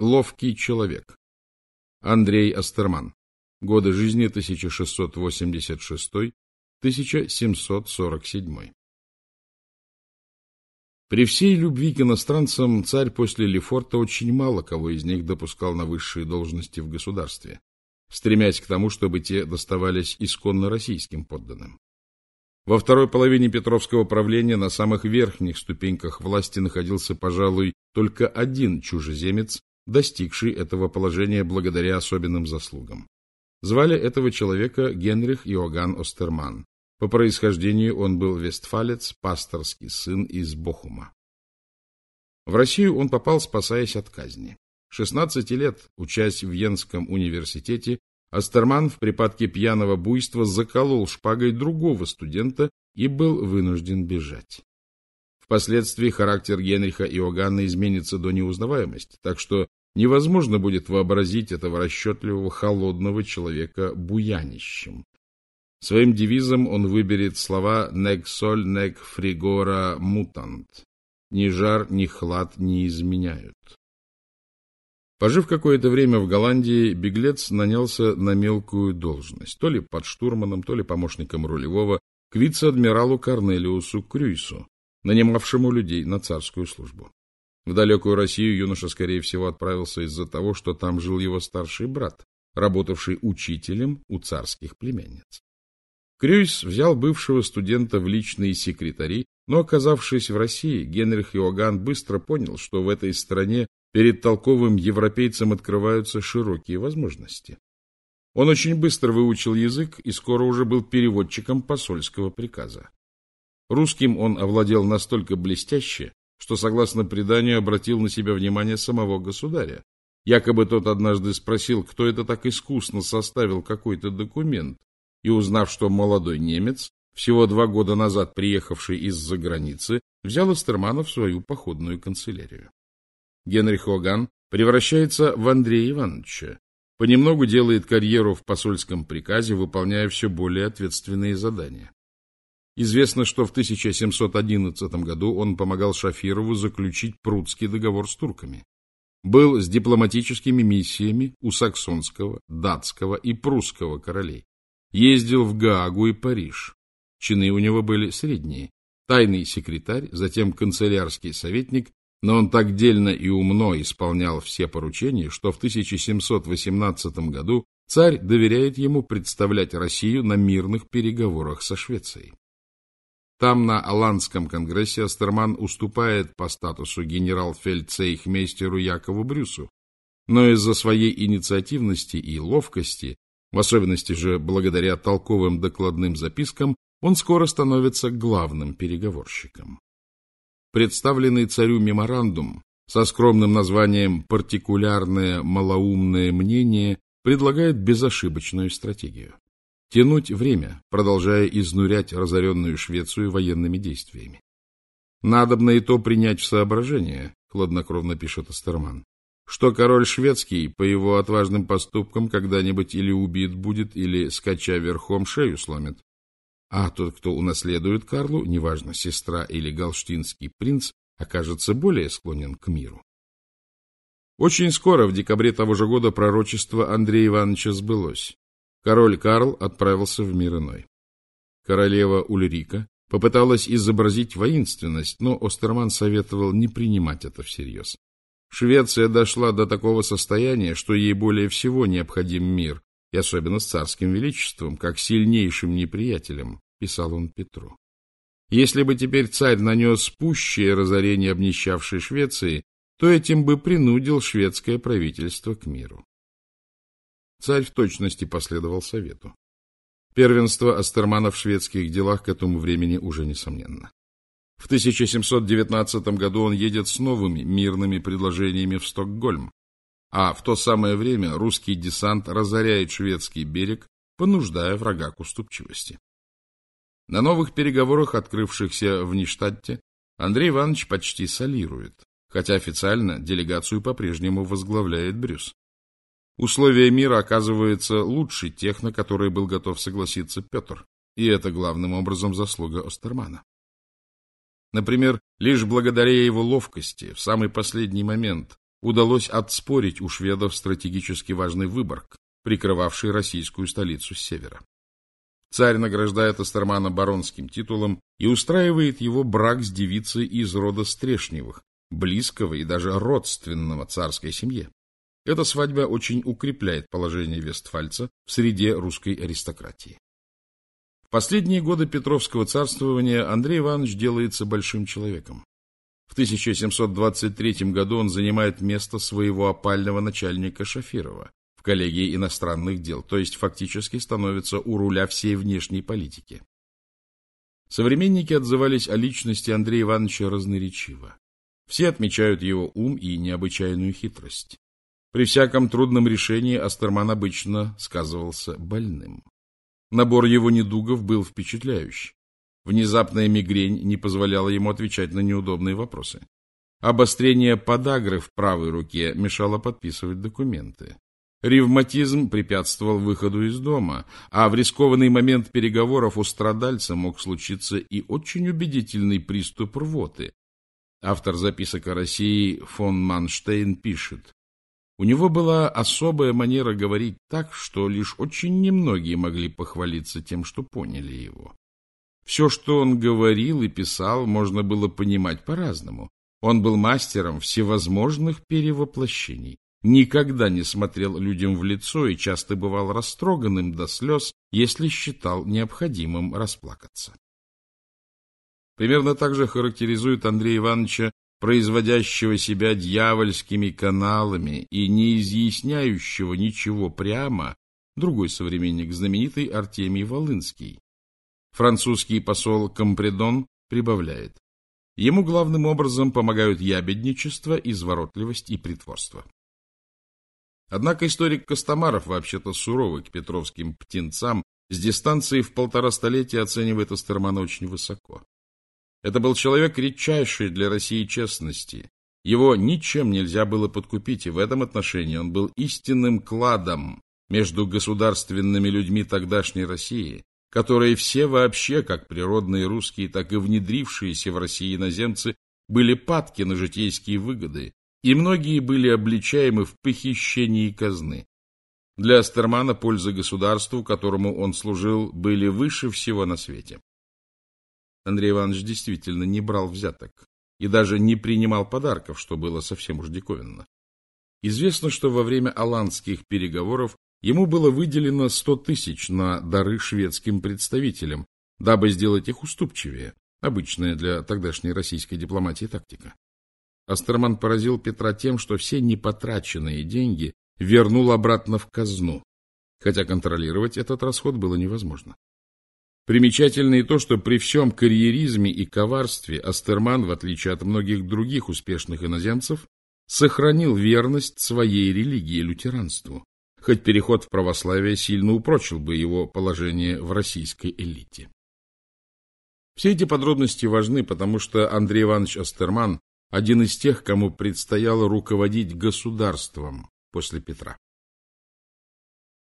Ловкий человек. Андрей Астерман. Годы жизни 1686-1747. При всей любви к иностранцам царь после Лефорта очень мало кого из них допускал на высшие должности в государстве, стремясь к тому, чтобы те доставались исконно российским подданным. Во второй половине Петровского правления на самых верхних ступеньках власти находился, пожалуй, только один чужеземец, достигший этого положения благодаря особенным заслугам. Звали этого человека Генрих Иоганн Остерман. По происхождению он был вестфалец, пасторский сын из Бохума. В Россию он попал, спасаясь от казни. 16 лет, учась в Венском университете, Астерман в припадке пьяного буйства заколол шпагой другого студента и был вынужден бежать. Впоследствии характер Генриха Иоганна изменится до неузнаваемости, так что невозможно будет вообразить этого расчетливого, холодного человека буянищем. Своим девизом он выберет слова «neg sol, neg frigora mutant» — «ни жар, ни хлад не изменяют». Пожив какое-то время в Голландии, беглец нанялся на мелкую должность, то ли под штурманом, то ли помощником рулевого, к вице-адмиралу Корнелиусу Крюйсу, нанимавшему людей на царскую службу. В далекую Россию юноша, скорее всего, отправился из-за того, что там жил его старший брат, работавший учителем у царских племянниц. Крюйс взял бывшего студента в личные секретари, но, оказавшись в России, Генрих Иоганн быстро понял, что в этой стране перед толковым европейцем открываются широкие возможности. Он очень быстро выучил язык и скоро уже был переводчиком посольского приказа. Русским он овладел настолько блестяще, что, согласно преданию, обратил на себя внимание самого государя. Якобы тот однажды спросил, кто это так искусно составил какой-то документ, и, узнав, что молодой немец, всего два года назад приехавший из-за границы, взял Эстермана в свою походную канцелярию. Генрих Оган превращается в Андрея Ивановича, понемногу делает карьеру в посольском приказе, выполняя все более ответственные задания. Известно, что в 1711 году он помогал Шафирову заключить Прудский договор с турками. Был с дипломатическими миссиями у саксонского, датского и прусского королей. Ездил в Гаагу и Париж. Чины у него были средние. Тайный секретарь, затем канцелярский советник но он так дельно и умно исполнял все поручения, что в 1718 году царь доверяет ему представлять Россию на мирных переговорах со Швецией. Там, на Аландском конгрессе, Астерман уступает по статусу генерал-фельдцейхмейстеру Якову Брюсу, но из-за своей инициативности и ловкости, в особенности же благодаря толковым докладным запискам, он скоро становится главным переговорщиком. Представленный царю меморандум со скромным названием «Партикулярное малоумное мнение» предлагает безошибочную стратегию. Тянуть время, продолжая изнурять разоренную Швецию военными действиями. Надобно и то принять в соображение, хладнокровно пишет Астерман, что король шведский по его отважным поступкам когда-нибудь или убит будет, или, скача верхом, шею сломит, а тот, кто унаследует Карлу, неважно, сестра или галштинский принц, окажется более склонен к миру. Очень скоро, в декабре того же года, пророчество Андрея Ивановича сбылось. Король Карл отправился в мир иной. Королева Ульрика попыталась изобразить воинственность, но Остерман советовал не принимать это всерьез. Швеция дошла до такого состояния, что ей более всего необходим мир, и особенно с царским величеством, как сильнейшим неприятелем, писал он Петру. Если бы теперь царь нанес пущее разорение обнищавшей Швеции, то этим бы принудил шведское правительство к миру. Царь в точности последовал совету. Первенство Астермана в шведских делах к этому времени уже несомненно. В 1719 году он едет с новыми мирными предложениями в Стокгольм, а в то самое время русский десант разоряет шведский берег, понуждая врага к уступчивости. На новых переговорах, открывшихся в Ништадте, Андрей Иванович почти солирует, хотя официально делегацию по-прежнему возглавляет Брюс. Условия мира оказываются лучше тех, на которые был готов согласиться Петр, и это главным образом заслуга Остермана. Например, лишь благодаря его ловкости в самый последний момент удалось отспорить у шведов стратегически важный Выборг, прикрывавший российскую столицу с севера. Царь награждает Астермана баронским титулом и устраивает его брак с девицей из рода Стрешневых, близкого и даже родственного царской семье. Эта свадьба очень укрепляет положение Вестфальца в среде русской аристократии. В последние годы Петровского царствования Андрей Иванович делается большим человеком. В 1723 году он занимает место своего опального начальника Шафирова в коллегии иностранных дел, то есть фактически становится у руля всей внешней политики. Современники отзывались о личности Андрея Ивановича разноречиво. Все отмечают его ум и необычайную хитрость. При всяком трудном решении Астерман обычно сказывался больным. Набор его недугов был впечатляющий. Внезапная мигрень не позволяла ему отвечать на неудобные вопросы. Обострение подагры в правой руке мешало подписывать документы. Ревматизм препятствовал выходу из дома, а в рискованный момент переговоров у страдальца мог случиться и очень убедительный приступ рвоты, Автор записок о России фон Манштейн пишет, у него была особая манера говорить так, что лишь очень немногие могли похвалиться тем, что поняли его. Все, что он говорил и писал, можно было понимать по-разному. Он был мастером всевозможных перевоплощений, никогда не смотрел людям в лицо и часто бывал растроганным до слез, если считал необходимым расплакаться. Примерно так же характеризует Андрея Ивановича, производящего себя дьявольскими каналами и не изъясняющего ничего прямо, другой современник, знаменитый Артемий Волынский. Французский посол Компредон прибавляет. Ему главным образом помогают ябедничество, изворотливость и притворство. Однако историк Костомаров, вообще-то суровый к петровским птенцам, с дистанции в полтора столетия оценивает Астермана очень высоко. Это был человек редчайшей для России честности. Его ничем нельзя было подкупить, и в этом отношении он был истинным кладом между государственными людьми тогдашней России, которые все вообще, как природные русские, так и внедрившиеся в России иноземцы, были падки на житейские выгоды, и многие были обличаемы в похищении казны. Для Астермана польза государству, которому он служил, были выше всего на свете. Андрей Иванович действительно не брал взяток и даже не принимал подарков, что было совсем уж диковинно. Известно, что во время аландских переговоров ему было выделено 100 тысяч на дары шведским представителям, дабы сделать их уступчивее, обычная для тогдашней российской дипломатии тактика. Астерман поразил Петра тем, что все непотраченные деньги вернул обратно в казну, хотя контролировать этот расход было невозможно. Примечательно и то, что при всем карьеризме и коварстве Астерман, в отличие от многих других успешных иноземцев, сохранил верность своей религии лютеранству, хоть переход в православие сильно упрочил бы его положение в российской элите. Все эти подробности важны, потому что Андрей Иванович Астерман один из тех, кому предстояло руководить государством после Петра.